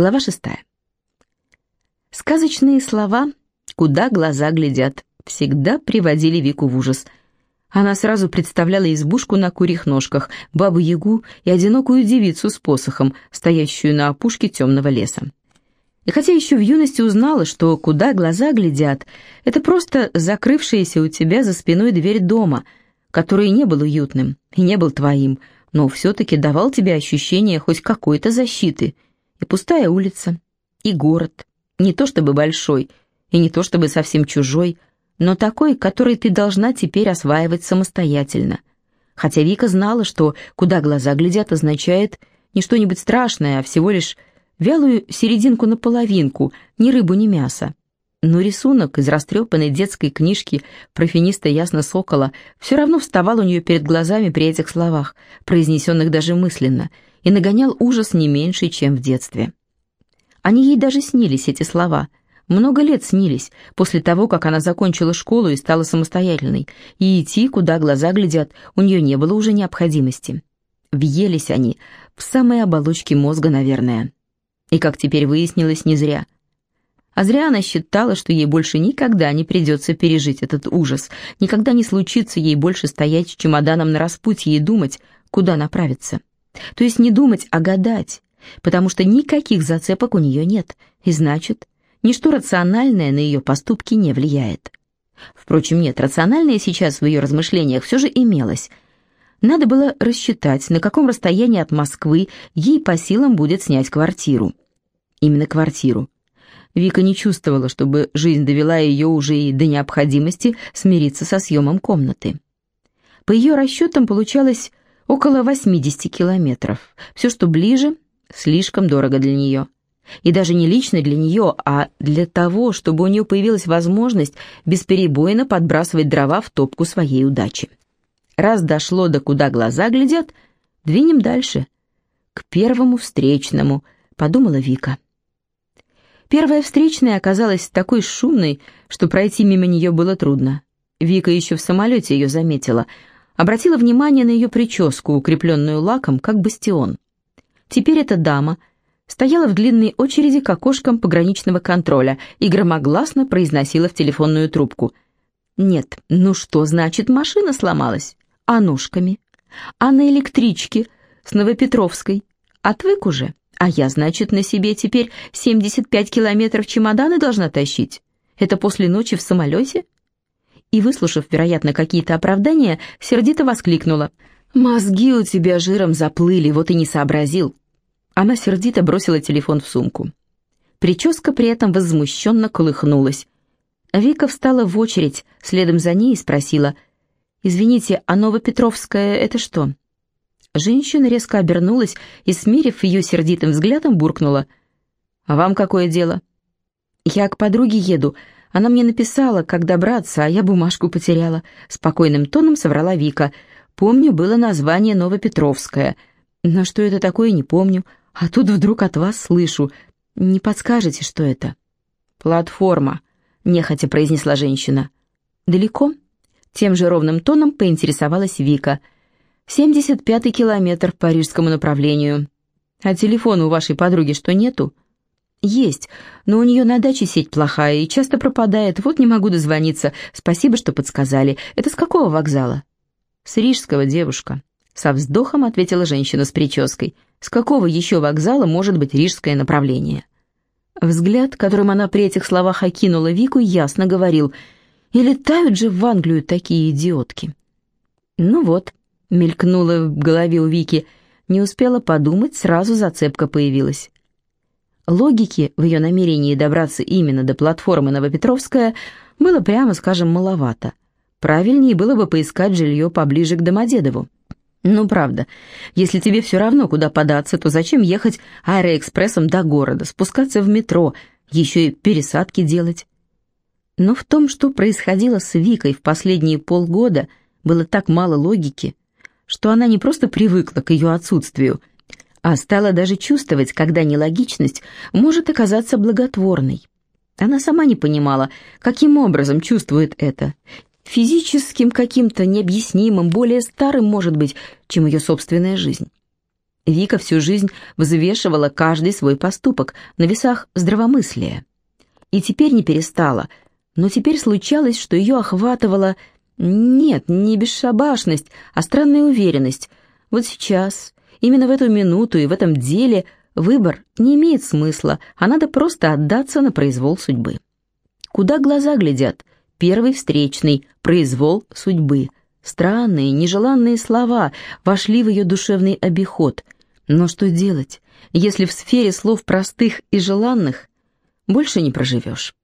Глава шестая. Сказочные слова «куда глаза глядят» всегда приводили Вику в ужас. Она сразу представляла избушку на курьих ножках, бабу-ягу и одинокую девицу с посохом, стоящую на опушке темного леса. И хотя еще в юности узнала, что «куда глаза глядят» — это просто закрывшаяся у тебя за спиной дверь дома, который не был уютным и не был твоим, но все-таки давал тебе ощущение хоть какой-то защиты. И пустая улица, и город, не то чтобы большой, и не то чтобы совсем чужой, но такой, который ты должна теперь осваивать самостоятельно. Хотя Вика знала, что «куда глаза глядят» означает не что-нибудь страшное, а всего лишь вялую серединку на половинку, ни рыбу, ни мясо. Но рисунок из растрепанной детской книжки профиниста Ясно Сокола все равно вставал у нее перед глазами при этих словах, произнесенных даже мысленно, и нагонял ужас не меньше, чем в детстве. Они ей даже снились, эти слова. Много лет снились, после того, как она закончила школу и стала самостоятельной, и идти, куда глаза глядят, у нее не было уже необходимости. Въелись они в самые оболочки мозга, наверное. И, как теперь выяснилось, не зря. А зря она считала, что ей больше никогда не придется пережить этот ужас, никогда не случится ей больше стоять с чемоданом на распутье и думать, куда направиться. То есть не думать, а гадать, потому что никаких зацепок у нее нет, и значит, ничто рациональное на ее поступки не влияет. Впрочем, нет, рациональное сейчас в ее размышлениях все же имелось. Надо было рассчитать, на каком расстоянии от Москвы ей по силам будет снять квартиру. Именно квартиру. Вика не чувствовала, чтобы жизнь довела ее уже и до необходимости смириться со съемом комнаты. По ее расчетам получалось около 80 километров. Все, что ближе, слишком дорого для нее. И даже не лично для нее, а для того, чтобы у нее появилась возможность бесперебойно подбрасывать дрова в топку своей удачи. Раз дошло до куда глаза глядят, двинем дальше. К первому встречному, подумала Вика. Первая встречная оказалась такой шумной, что пройти мимо нее было трудно. Вика еще в самолете ее заметила, обратила внимание на ее прическу, укрепленную лаком, как бастион. Теперь эта дама стояла в длинной очереди к окошкам пограничного контроля и громогласно произносила в телефонную трубку. «Нет, ну что значит машина сломалась? А ножками? А на электричке с Новопетровской? Отвык уже? А я, значит, на себе теперь 75 километров чемоданы должна тащить? Это после ночи в самолете?» И, выслушав, вероятно, какие-то оправдания, сердито воскликнула. «Мозги у тебя жиром заплыли, вот и не сообразил. Она сердито бросила телефон в сумку. Прическа при этом возмущенно колыхнулась. Вика встала в очередь, следом за ней и спросила, «Извините, а Новопетровская — это что?» Женщина резко обернулась и, смирив ее сердитым взглядом, буркнула, «А вам какое дело?» «Я к подруге еду. Она мне написала, как добраться, а я бумажку потеряла». Спокойным тоном соврала Вика. «Помню, было название Новопетровская. Но что это такое, не помню. А тут вдруг от вас слышу. Не подскажете, что это?» «Платформа», — нехотя произнесла женщина. «Далеко?» Тем же ровным тоном поинтересовалась Вика. «Семьдесят пятый километр по рижскому направлению. А телефона у вашей подруги что, нету?» «Есть, но у нее на даче сеть плохая и часто пропадает. Вот не могу дозвониться. Спасибо, что подсказали. Это с какого вокзала?» «С рижского, девушка». Со вздохом ответила женщина с прической. С какого еще вокзала может быть рижское направление? Взгляд, которым она при этих словах окинула Вику, ясно говорил, и летают же в Англию такие идиотки. Ну вот, мелькнула в голове у Вики, не успела подумать, сразу зацепка появилась. Логики в ее намерении добраться именно до платформы Новопетровская было, прямо скажем, маловато. Правильнее было бы поискать жилье поближе к Домодедову. Ну, правда, если тебе все равно, куда податься, то зачем ехать аэроэкспрессом до города, спускаться в метро, еще и пересадки делать? Но в том, что происходило с Викой в последние полгода, было так мало логики, что она не просто привыкла к ее отсутствию, а стала даже чувствовать, когда нелогичность может оказаться благотворной. Она сама не понимала, каким образом чувствует это, физическим каким-то необъяснимым, более старым, может быть, чем ее собственная жизнь. Вика всю жизнь взвешивала каждый свой поступок на весах здравомыслия. И теперь не перестала, но теперь случалось, что ее охватывала нет, не бесшабашность, а странная уверенность. Вот сейчас, именно в эту минуту и в этом деле выбор не имеет смысла, а надо просто отдаться на произвол судьбы. Куда глаза глядят? Первый встречный, произвол судьбы. Странные, нежеланные слова вошли в ее душевный обиход. Но что делать, если в сфере слов простых и желанных больше не проживешь?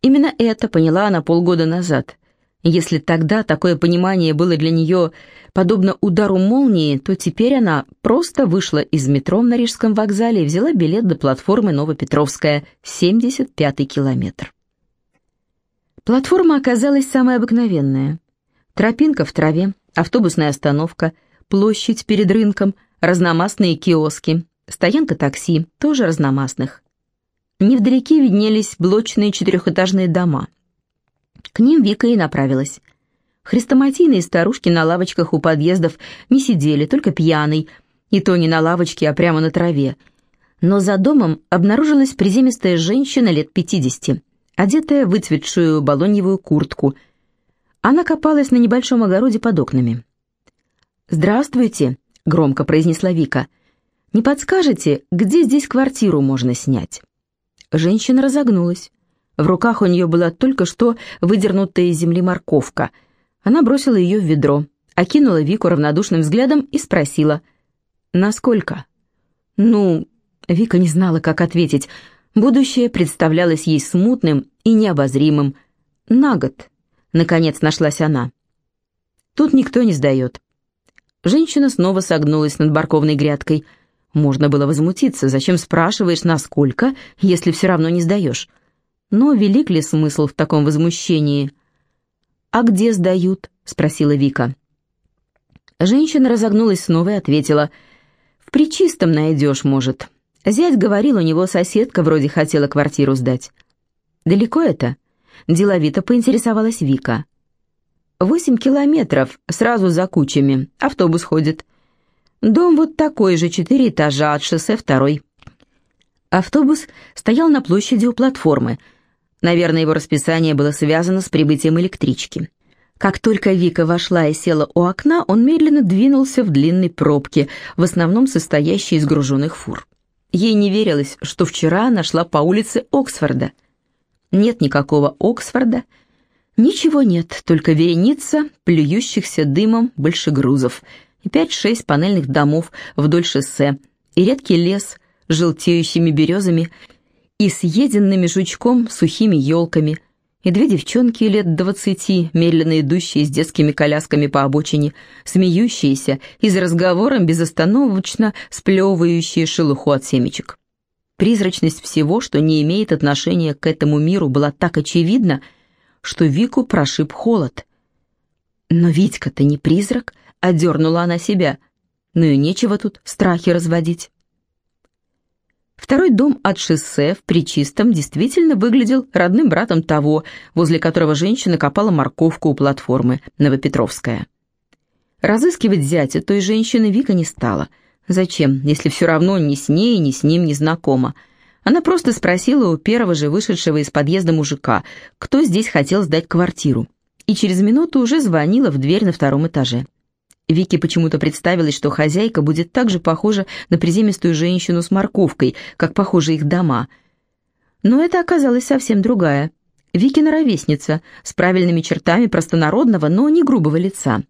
Именно это поняла она полгода назад. Если тогда такое понимание было для нее подобно удару молнии, то теперь она просто вышла из метро на Рижском вокзале и взяла билет до платформы Новопетровская, 75-й километр. Платформа оказалась самая обыкновенная. Тропинка в траве, автобусная остановка, площадь перед рынком, разномастные киоски, стоянка такси, тоже разномастных. Невдалеке виднелись блочные четырехэтажные дома. К ним Вика и направилась. Хрестоматийные старушки на лавочках у подъездов не сидели, только пьяный, и то не на лавочке, а прямо на траве. Но за домом обнаружилась приземистая женщина лет пятидесяти одетая в выцветшую балоньевую куртку. Она копалась на небольшом огороде под окнами. «Здравствуйте», — громко произнесла Вика. «Не подскажете, где здесь квартиру можно снять?» Женщина разогнулась. В руках у нее была только что выдернутая из земли морковка. Она бросила ее в ведро, окинула Вику равнодушным взглядом и спросила. «Насколько?» «Ну...» Вика не знала, как ответить. Будущее представлялось ей смутным и необозримым. На год, наконец, нашлась она. Тут никто не сдает. Женщина снова согнулась над барковной грядкой. Можно было возмутиться, зачем спрашиваешь, насколько, если все равно не сдаешь. Но велик ли смысл в таком возмущении? «А где сдают?» — спросила Вика. Женщина разогнулась снова и ответила. «В Причистом найдешь, может. Зять говорил, у него соседка вроде хотела квартиру сдать. «Далеко это?» – деловито поинтересовалась Вика. «Восемь километров, сразу за кучами. Автобус ходит. Дом вот такой же, четыре этажа, от шоссе второй». Автобус стоял на площади у платформы. Наверное, его расписание было связано с прибытием электрички. Как только Вика вошла и села у окна, он медленно двинулся в длинной пробке, в основном состоящей из груженных фур. Ей не верилось, что вчера она шла по улице Оксфорда. Нет никакого Оксфорда. Ничего нет, только вереница плюющихся дымом большегрузов и пять-шесть панельных домов вдоль шоссе, и редкий лес с желтеющими березами и съеденными жучком сухими елками – и две девчонки лет двадцати, медленно идущие с детскими колясками по обочине, смеющиеся и за разговором безостановочно сплевывающие шелуху от семечек. Призрачность всего, что не имеет отношения к этому миру, была так очевидна, что Вику прошиб холод. «Но Витька-то не призрак», — одернула она себя. «Ну и нечего тут страхи разводить». Второй дом от шоссе в Причистом действительно выглядел родным братом того, возле которого женщина копала морковку у платформы Новопетровская. Разыскивать зятя той женщины Вика не стала. Зачем, если все равно ни с ней, ни с ним не знакома? Она просто спросила у первого же вышедшего из подъезда мужика, кто здесь хотел сдать квартиру, и через минуту уже звонила в дверь на втором этаже. Вике почему-то представилось, что хозяйка будет так же похожа на приземистую женщину с морковкой, как похожи их дома. Но это оказалась совсем другая. Викина ровесница, с правильными чертами простонародного, но не грубого лица.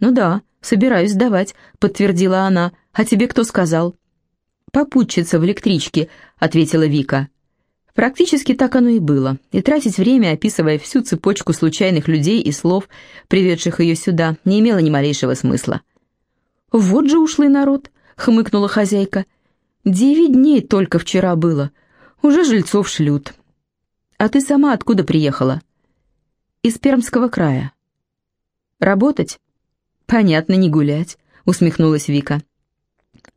«Ну да, собираюсь сдавать», — подтвердила она. «А тебе кто сказал?» «Попутчица в электричке», — ответила Вика. Практически так оно и было, и тратить время, описывая всю цепочку случайных людей и слов, приведших ее сюда, не имело ни малейшего смысла. «Вот же ушлый народ», — хмыкнула хозяйка. «Девять дней только вчера было. Уже жильцов шлют». «А ты сама откуда приехала?» «Из Пермского края». «Работать?» «Понятно, не гулять», — усмехнулась Вика.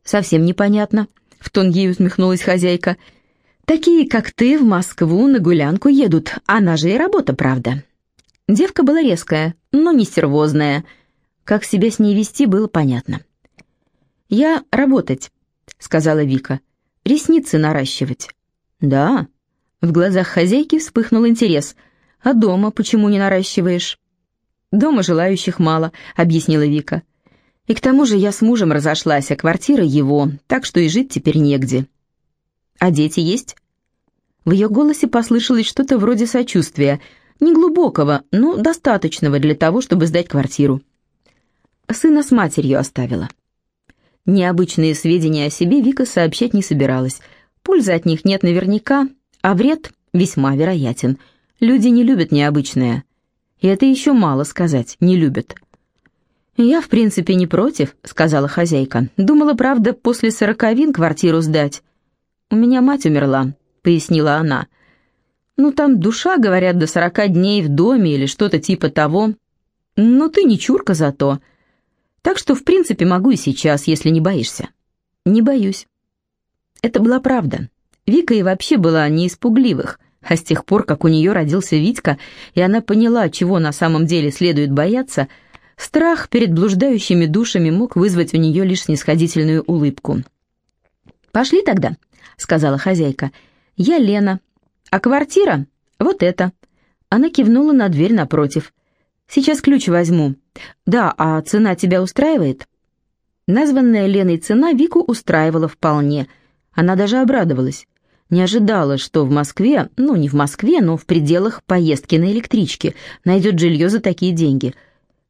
«Совсем непонятно», — в тон ей усмехнулась хозяйка, — Такие, как ты, в Москву на гулянку едут, она же и работа, правда. Девка была резкая, но не стервозная. Как себя с ней вести, было понятно. «Я работать», — сказала Вика. «Ресницы наращивать». «Да». В глазах хозяйки вспыхнул интерес. «А дома почему не наращиваешь?» «Дома желающих мало», — объяснила Вика. «И к тому же я с мужем разошлась, а квартира его, так что и жить теперь негде». «А дети есть?» В ее голосе послышалось что-то вроде сочувствия, неглубокого, но достаточного для того, чтобы сдать квартиру. Сына с матерью оставила. Необычные сведения о себе Вика сообщать не собиралась. Пользы от них нет наверняка, а вред весьма вероятен. Люди не любят необычное. И это еще мало сказать, не любят. «Я, в принципе, не против», — сказала хозяйка. «Думала, правда, после сороковин квартиру сдать». «У меня мать умерла», — пояснила она. «Ну, там душа, говорят, до сорока дней в доме или что-то типа того. Но ты не чурка зато. Так что, в принципе, могу и сейчас, если не боишься». «Не боюсь». Это была правда. Вика и вообще была не из пугливых, а с тех пор, как у нее родился Витька, и она поняла, чего на самом деле следует бояться, страх перед блуждающими душами мог вызвать у нее лишь снисходительную улыбку. «Пошли тогда», — сказала хозяйка. «Я Лена, а квартира — вот эта». Она кивнула на дверь напротив. «Сейчас ключ возьму. Да, а цена тебя устраивает?» Названная Леной цена Вику устраивала вполне. Она даже обрадовалась. Не ожидала, что в Москве, ну не в Москве, но в пределах поездки на электричке, найдет жилье за такие деньги.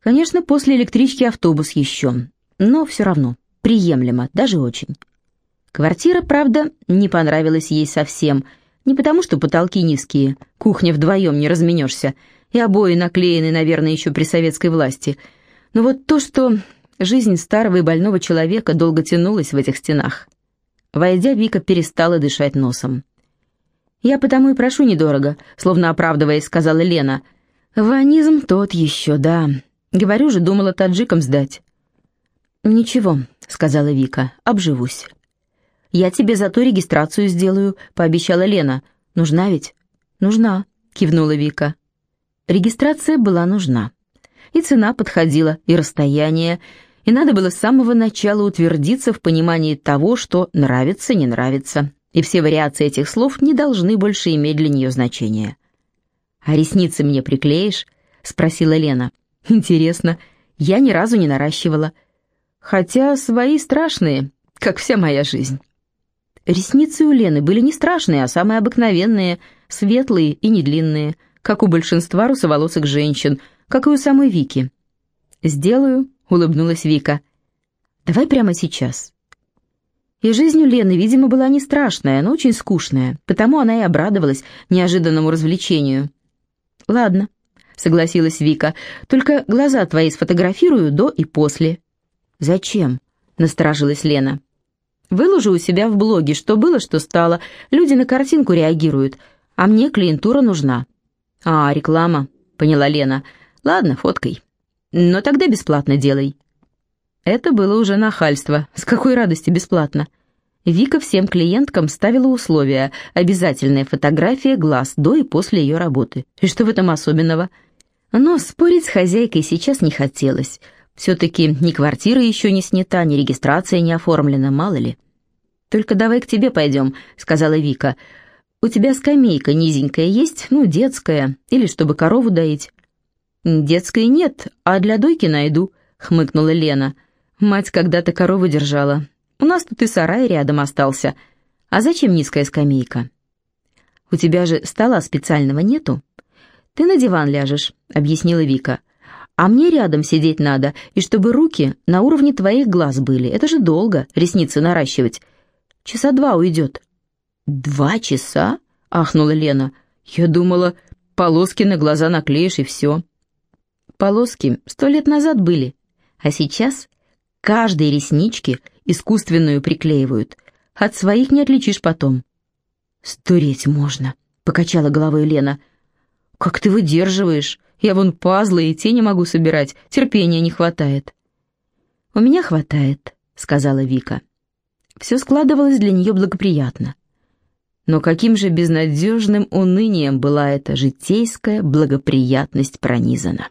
Конечно, после электрички автобус еще, но все равно приемлемо, даже очень. Квартира, правда, не понравилась ей совсем. Не потому, что потолки низкие, кухня вдвоем не разменешься, и обои наклеены, наверное, еще при советской власти. Но вот то, что жизнь старого и больного человека долго тянулась в этих стенах. Войдя, Вика перестала дышать носом. «Я потому и прошу недорого», словно оправдываясь, сказала Лена. «Ванизм тот еще, да. Говорю же, думала таджикам сдать». «Ничего», — сказала Вика, — «обживусь». «Я тебе зато регистрацию сделаю», — пообещала Лена. «Нужна ведь?» «Нужна», — кивнула Вика. Регистрация была нужна. И цена подходила, и расстояние, и надо было с самого начала утвердиться в понимании того, что нравится, не нравится, и все вариации этих слов не должны больше иметь для нее значения. «А ресницы мне приклеишь?» — спросила Лена. «Интересно, я ни разу не наращивала. Хотя свои страшные, как вся моя жизнь». Ресницы у Лены были не страшные, а самые обыкновенные, светлые и недлинные — как у большинства русоволосых женщин, как и у самой Вики. «Сделаю», — улыбнулась Вика. «Давай прямо сейчас». И жизнь у Лены, видимо, была не страшная, но очень скучная, потому она и обрадовалась неожиданному развлечению. «Ладно», — согласилась Вика, — «только глаза твои сфотографирую до и после». «Зачем?» — насторожилась Лена. «Выложу у себя в блоге, что было, что стало. Люди на картинку реагируют, а мне клиентура нужна». «А, реклама», — поняла Лена. «Ладно, фоткай. Но тогда бесплатно делай». Это было уже нахальство. С какой радости бесплатно? Вика всем клиенткам ставила условия. Обязательная фотография глаз до и после ее работы. И что в этом особенного? Но спорить с хозяйкой сейчас не хотелось. Все-таки ни квартира еще не снята, ни регистрация не оформлена, мало ли. «Только давай к тебе пойдем», — сказала Вика. «У тебя скамейка низенькая есть, ну, детская, или чтобы корову доить?» «Детской нет, а для дойки найду», — хмыкнула Лена. «Мать когда-то корову держала. У нас тут и сарай рядом остался. А зачем низкая скамейка?» «У тебя же стола специального нету?» «Ты на диван ляжешь», — объяснила Вика. «А мне рядом сидеть надо, и чтобы руки на уровне твоих глаз были. Это же долго, ресницы наращивать. Часа два уйдет». «Два часа?» — ахнула Лена. «Я думала, полоски на глаза наклеишь и все». «Полоски сто лет назад были, а сейчас каждой реснички искусственную приклеивают. От своих не отличишь потом». «Сдуреть можно», — покачала головой Лена. «Как ты выдерживаешь? Я вон пазлы и тени могу собирать, терпения не хватает». «У меня хватает», — сказала Вика. Все складывалось для нее благоприятно. Но каким же безнадежным унынием была эта житейская благоприятность пронизана.